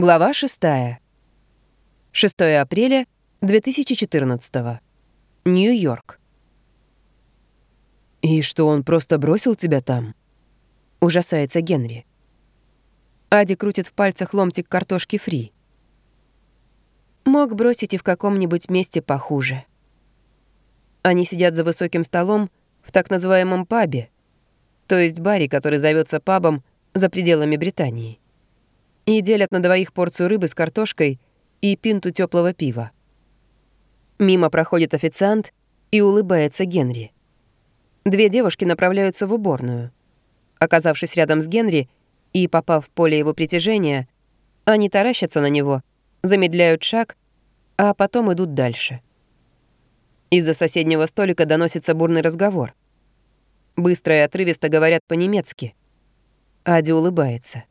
Глава 6. 6 апреля 2014. Нью-Йорк. «И что, он просто бросил тебя там?» Ужасается Генри. Ади крутит в пальцах ломтик картошки фри. Мог бросить и в каком-нибудь месте похуже. Они сидят за высоким столом в так называемом пабе, то есть баре, который зовется пабом за пределами Британии и делят на двоих порцию рыбы с картошкой и пинту теплого пива. Мимо проходит официант и улыбается Генри. Две девушки направляются в уборную. Оказавшись рядом с Генри и попав в поле его притяжения, они таращатся на него, замедляют шаг, а потом идут дальше. Из-за соседнего столика доносится бурный разговор. Быстро и отрывисто говорят по-немецки. Ади улыбается.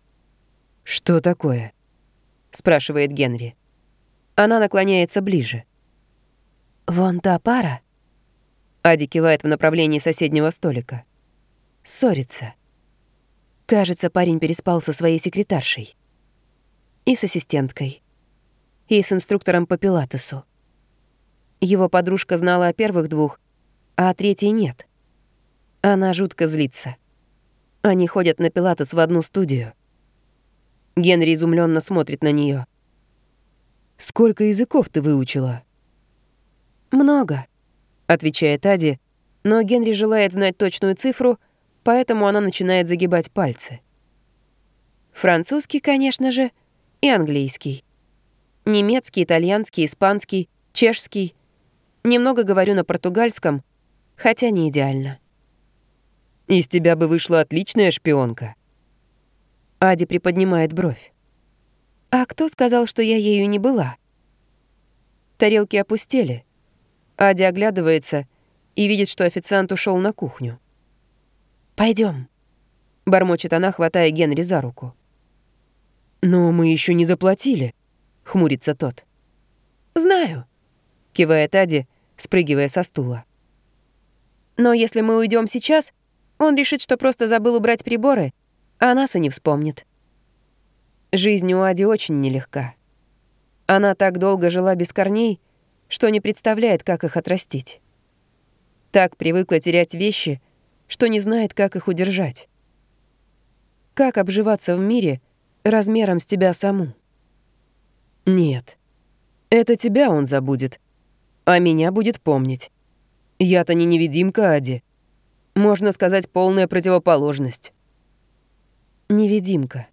«Что такое?» — спрашивает Генри. Она наклоняется ближе. «Вон та пара?» Ади кивает в направлении соседнего столика. Ссорится. Кажется, парень переспал со своей секретаршей. И с ассистенткой. И с инструктором по пилатесу. Его подружка знала о первых двух, а о третьей нет. Она жутко злится. Они ходят на пилатес в одну студию. Генри изумленно смотрит на нее. «Сколько языков ты выучила?» «Много», — отвечает Ади, но Генри желает знать точную цифру, поэтому она начинает загибать пальцы. Французский, конечно же, и английский. Немецкий, итальянский, испанский, чешский. Немного говорю на португальском, хотя не идеально. «Из тебя бы вышла отличная шпионка», Ади приподнимает бровь. «А кто сказал, что я ею не была?» Тарелки опустели. Ади оглядывается и видит, что официант ушел на кухню. Пойдем, бормочет она, хватая Генри за руку. «Но мы еще не заплатили», — хмурится тот. «Знаю», — кивает Ади, спрыгивая со стула. «Но если мы уйдем сейчас, он решит, что просто забыл убрать приборы а нас и не вспомнит. Жизнь у Ади очень нелегка. Она так долго жила без корней, что не представляет, как их отрастить. Так привыкла терять вещи, что не знает, как их удержать. Как обживаться в мире размером с тебя саму? Нет, это тебя он забудет, а меня будет помнить. Я-то не невидимка, Ади. Можно сказать, полная противоположность. Невидимка.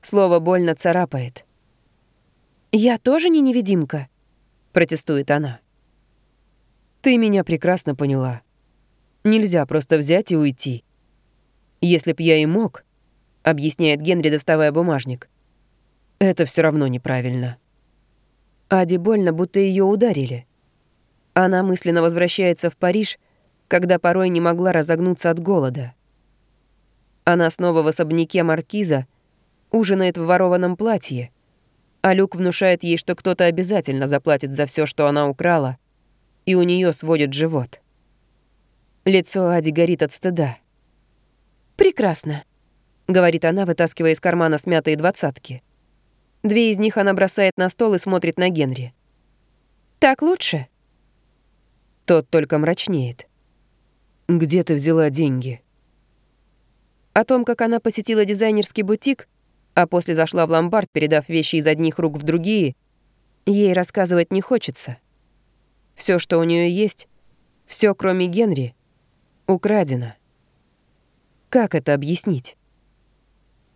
Слово больно царапает. «Я тоже не невидимка», — протестует она. «Ты меня прекрасно поняла. Нельзя просто взять и уйти. Если б я и мог», — объясняет Генри, доставая бумажник, — «это все равно неправильно». Ади больно, будто ее ударили. Она мысленно возвращается в Париж, когда порой не могла разогнуться от голода. Она снова в особняке маркиза, ужинает в ворованном платье, а Люк внушает ей, что кто-то обязательно заплатит за все, что она украла, и у нее сводит живот. Лицо Ади горит от стыда. «Прекрасно», — говорит она, вытаскивая из кармана смятые двадцатки. Две из них она бросает на стол и смотрит на Генри. «Так лучше?» Тот только мрачнеет. «Где ты взяла деньги?» О том, как она посетила дизайнерский бутик, а после зашла в ломбард, передав вещи из одних рук в другие, ей рассказывать не хочется. Все, что у нее есть, все, кроме Генри, украдено. Как это объяснить?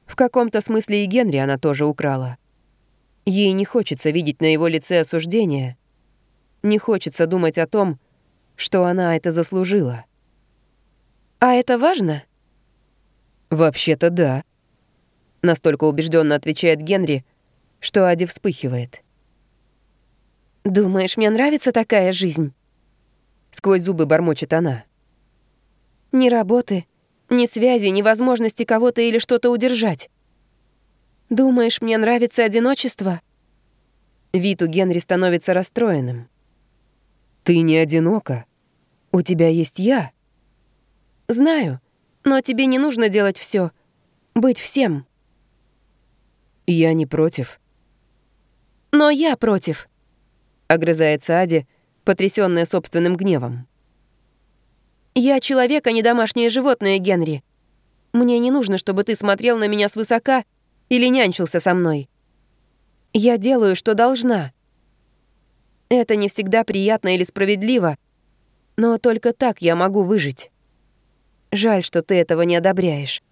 В каком-то смысле и Генри она тоже украла. Ей не хочется видеть на его лице осуждение, не хочется думать о том, что она это заслужила. «А это важно?» «Вообще-то да», — настолько убежденно отвечает Генри, что Ади вспыхивает. «Думаешь, мне нравится такая жизнь?» Сквозь зубы бормочет она. «Ни работы, ни связи, ни возможности кого-то или что-то удержать. Думаешь, мне нравится одиночество?» Вид у Генри становится расстроенным. «Ты не одинока. У тебя есть я». «Знаю», но тебе не нужно делать все, быть всем. Я не против. Но я против, огрызается Ади, потрясённая собственным гневом. Я человек, а не домашнее животное, Генри. Мне не нужно, чтобы ты смотрел на меня свысока или нянчился со мной. Я делаю, что должна. Это не всегда приятно или справедливо, но только так я могу выжить. Жаль, что ты этого не одобряешь.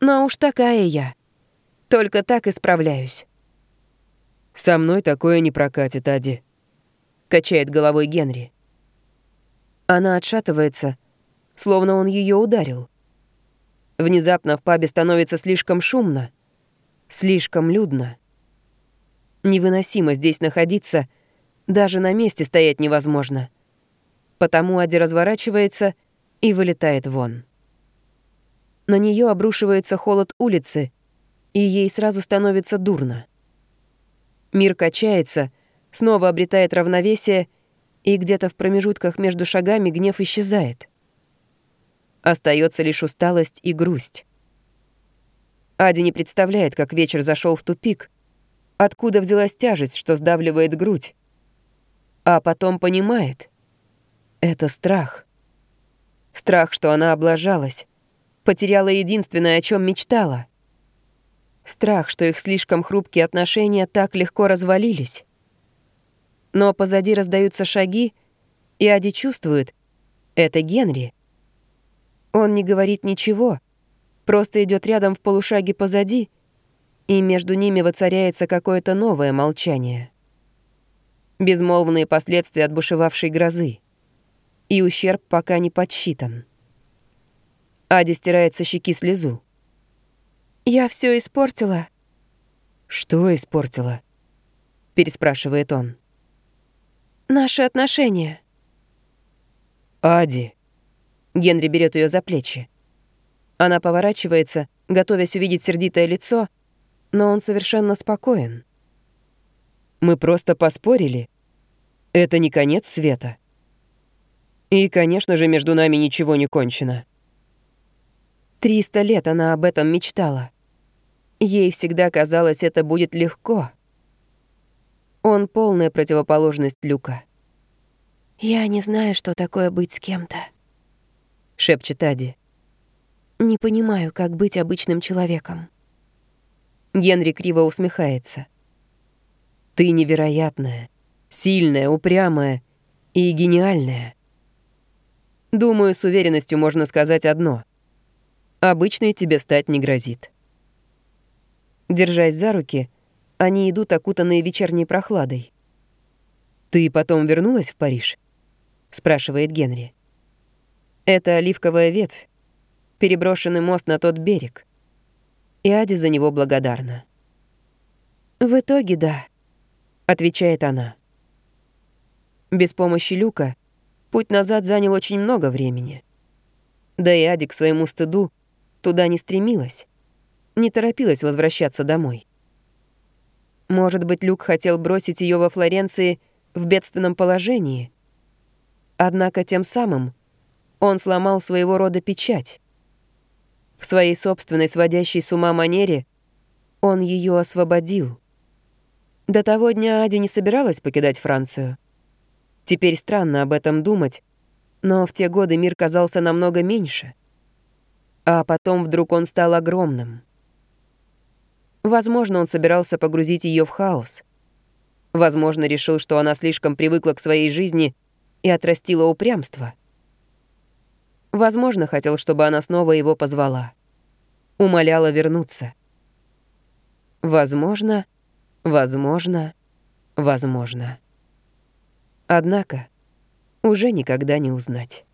Но уж такая я. Только так и справляюсь. Со мной такое не прокатит, Ади. Качает головой Генри. Она отшатывается, словно он ее ударил. Внезапно в пабе становится слишком шумно, слишком людно. Невыносимо здесь находиться, даже на месте стоять невозможно. Потому Ади разворачивается и вылетает вон. На нее обрушивается холод улицы, и ей сразу становится дурно. Мир качается, снова обретает равновесие, и где-то в промежутках между шагами гнев исчезает. Остается лишь усталость и грусть. Ади не представляет, как вечер зашел в тупик, откуда взялась тяжесть, что сдавливает грудь. А потом понимает. Это страх. Страх, что она облажалась, потеряла единственное, о чем мечтала. Страх, что их слишком хрупкие отношения так легко развалились. Но позади раздаются шаги, и Ади чувствует — это Генри — он не говорит ничего, просто идет рядом в полушаге позади, и между ними воцаряется какое-то новое молчание. Безмолвные последствия отбушевавшей грозы. И ущерб пока не подсчитан. Ади стирает со щеки слезу. «Я все испортила». «Что испортила?» — переспрашивает он. «Наши отношения». «Ади», Генри берет ее за плечи. Она поворачивается, готовясь увидеть сердитое лицо, но он совершенно спокоен. Мы просто поспорили. Это не конец света. И, конечно же, между нами ничего не кончено. Триста лет она об этом мечтала. Ей всегда казалось, это будет легко. Он полная противоположность Люка. «Я не знаю, что такое быть с кем-то», — шепчет Ади. «Не понимаю, как быть обычным человеком». Генри криво усмехается. «Ты невероятная, сильная, упрямая и гениальная. Думаю, с уверенностью можно сказать одно. Обычной тебе стать не грозит». Держась за руки, они идут окутанные вечерней прохладой. «Ты потом вернулась в Париж?» — спрашивает Генри. Это оливковая ветвь, переброшенный мост на тот берег. И Ади за него благодарна. «В итоге, да», — отвечает она. Без помощи Люка путь назад занял очень много времени. Да и Ади к своему стыду туда не стремилась, не торопилась возвращаться домой. Может быть, Люк хотел бросить ее во Флоренции в бедственном положении. Однако тем самым он сломал своего рода печать. В своей собственной сводящей с ума манере он ее освободил. До того дня Ади не собиралась покидать Францию. Теперь странно об этом думать, но в те годы мир казался намного меньше. А потом вдруг он стал огромным. Возможно, он собирался погрузить ее в хаос. Возможно, решил, что она слишком привыкла к своей жизни и отрастила упрямство. Возможно, хотел, чтобы она снова его позвала. Умоляла вернуться. Возможно, возможно, возможно. Однако уже никогда не узнать.